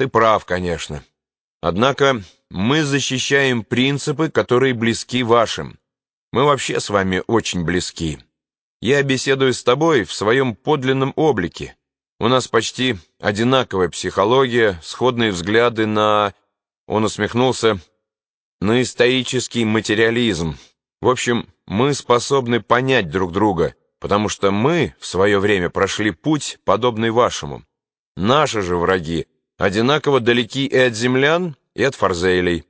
Ты прав, конечно. Однако мы защищаем принципы, которые близки вашим. Мы вообще с вами очень близки. Я беседую с тобой в своем подлинном облике. У нас почти одинаковая психология, сходные взгляды на... Он усмехнулся. На исторический материализм. В общем, мы способны понять друг друга, потому что мы в свое время прошли путь, подобный вашему. Наши же враги одинаково далеки и от землян, и от форзейлей.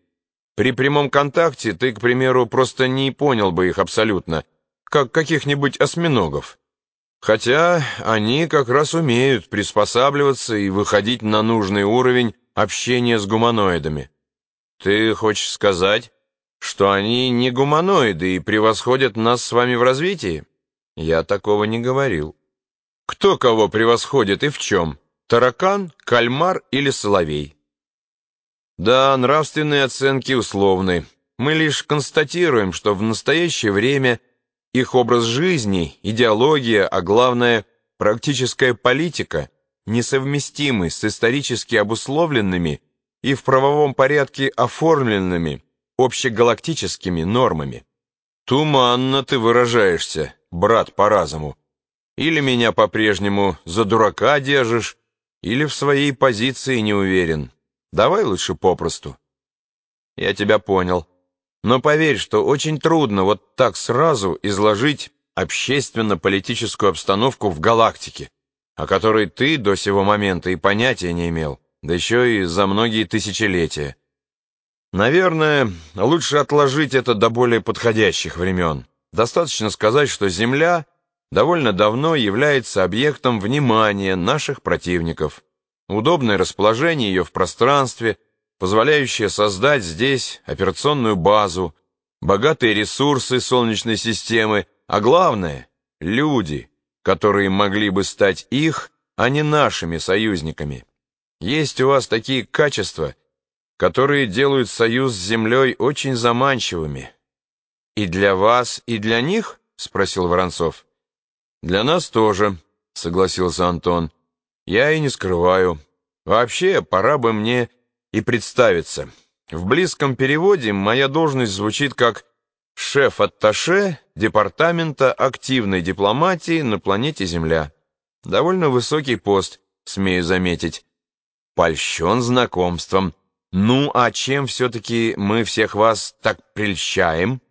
При прямом контакте ты, к примеру, просто не понял бы их абсолютно, как каких-нибудь осьминогов. Хотя они как раз умеют приспосабливаться и выходить на нужный уровень общения с гуманоидами. Ты хочешь сказать, что они не гуманоиды и превосходят нас с вами в развитии? Я такого не говорил. Кто кого превосходит и в чем? Таракан, кальмар или соловей? Да, нравственные оценки условны. Мы лишь констатируем, что в настоящее время их образ жизни, идеология, а главное, практическая политика несовместимы с исторически обусловленными и в правовом порядке оформленными общегалактическими нормами. Туманно ты выражаешься, брат по разуму. Или меня по-прежнему за дурака держишь, или в своей позиции не уверен. Давай лучше попросту. Я тебя понял. Но поверь, что очень трудно вот так сразу изложить общественно-политическую обстановку в галактике, о которой ты до сего момента и понятия не имел, да еще и за многие тысячелетия. Наверное, лучше отложить это до более подходящих времен. Достаточно сказать, что Земля довольно давно является объектом внимания наших противников. Удобное расположение ее в пространстве, позволяющее создать здесь операционную базу, богатые ресурсы Солнечной системы, а главное — люди, которые могли бы стать их, а не нашими союзниками. Есть у вас такие качества, которые делают союз с Землей очень заманчивыми. «И для вас, и для них?» — спросил Воронцов. «Для нас тоже», — согласился Антон. Я и не скрываю. Вообще, пора бы мне и представиться. В близком переводе моя должность звучит как шеф-атташе Департамента активной дипломатии на планете Земля. Довольно высокий пост, смею заметить. Польщен знакомством. Ну, а чем все-таки мы всех вас так прельщаем?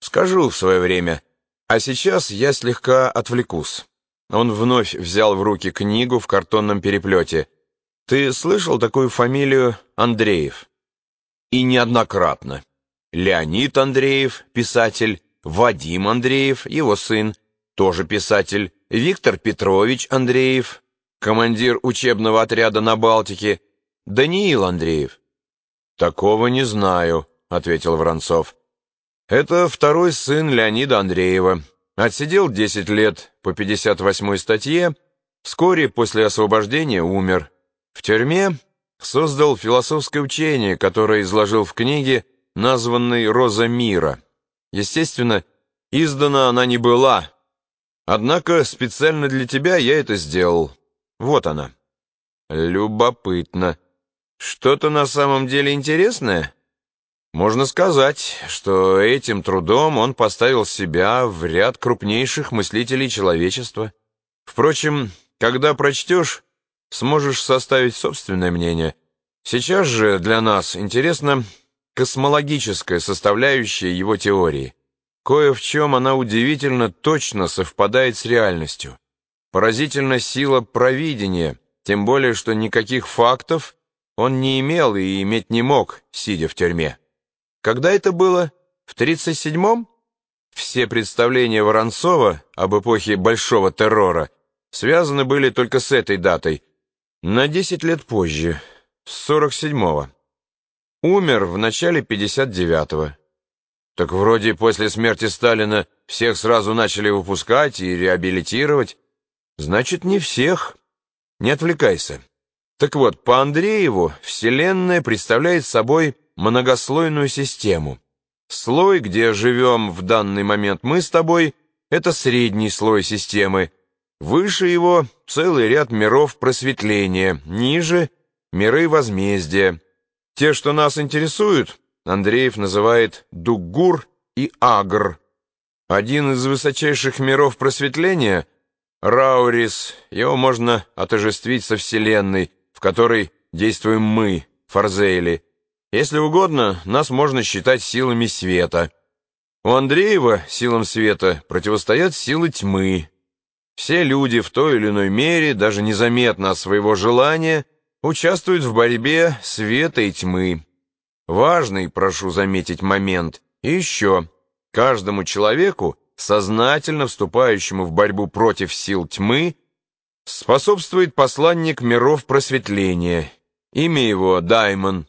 Скажу в свое время. А сейчас я слегка отвлекусь. Он вновь взял в руки книгу в картонном переплете. «Ты слышал такую фамилию Андреев?» «И неоднократно. Леонид Андреев, писатель, Вадим Андреев, его сын, тоже писатель, Виктор Петрович Андреев, командир учебного отряда на Балтике, Даниил Андреев». «Такого не знаю», — ответил Воронцов. «Это второй сын Леонида Андреева, Отсидел 10 лет по 58 статье, вскоре после освобождения умер. В тюрьме создал философское учение, которое изложил в книге, названной «Роза мира». Естественно, издана она не была. Однако специально для тебя я это сделал. Вот она. Любопытно. Что-то на самом деле интересное? Можно сказать, что этим трудом он поставил себя в ряд крупнейших мыслителей человечества. Впрочем, когда прочтешь, сможешь составить собственное мнение. Сейчас же для нас интересна космологическая составляющая его теории. Кое в чем она удивительно точно совпадает с реальностью. Поразительна сила провидения, тем более, что никаких фактов он не имел и иметь не мог, сидя в тюрьме. Когда это было? В 37-м? Все представления Воронцова об эпохе Большого террора связаны были только с этой датой. На 10 лет позже, с 47-го. Умер в начале 59-го. Так вроде после смерти Сталина всех сразу начали выпускать и реабилитировать. Значит, не всех. Не отвлекайся. Так вот, по Андрееву Вселенная представляет собой многослойную систему. Слой, где живем в данный момент мы с тобой, это средний слой системы. Выше его целый ряд миров просветления, ниже миры возмездия. Те, что нас интересуют, Андреев называет Дугур и Агр. Один из высочайших миров просветления — Раурис, его можно отождествить со Вселенной, в которой действуем мы, Фарзейли. Если угодно, нас можно считать силами света. У Андреева силам света противостоят силы тьмы. Все люди в той или иной мере, даже незаметно от своего желания, участвуют в борьбе света и тьмы. Важный, прошу заметить, момент. И еще, каждому человеку, сознательно вступающему в борьбу против сил тьмы, способствует посланник миров просветления. Имя его Даймон.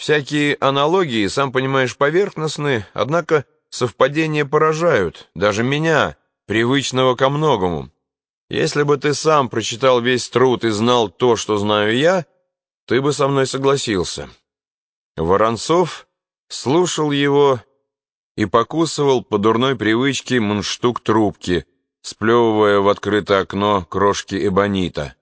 Всякие аналогии, сам понимаешь, поверхностны, однако совпадения поражают, даже меня, привычного ко многому. Если бы ты сам прочитал весь труд и знал то, что знаю я, ты бы со мной согласился. Воронцов слушал его и покусывал по дурной привычке мундштук трубки, сплевывая в открытое окно крошки эбонита.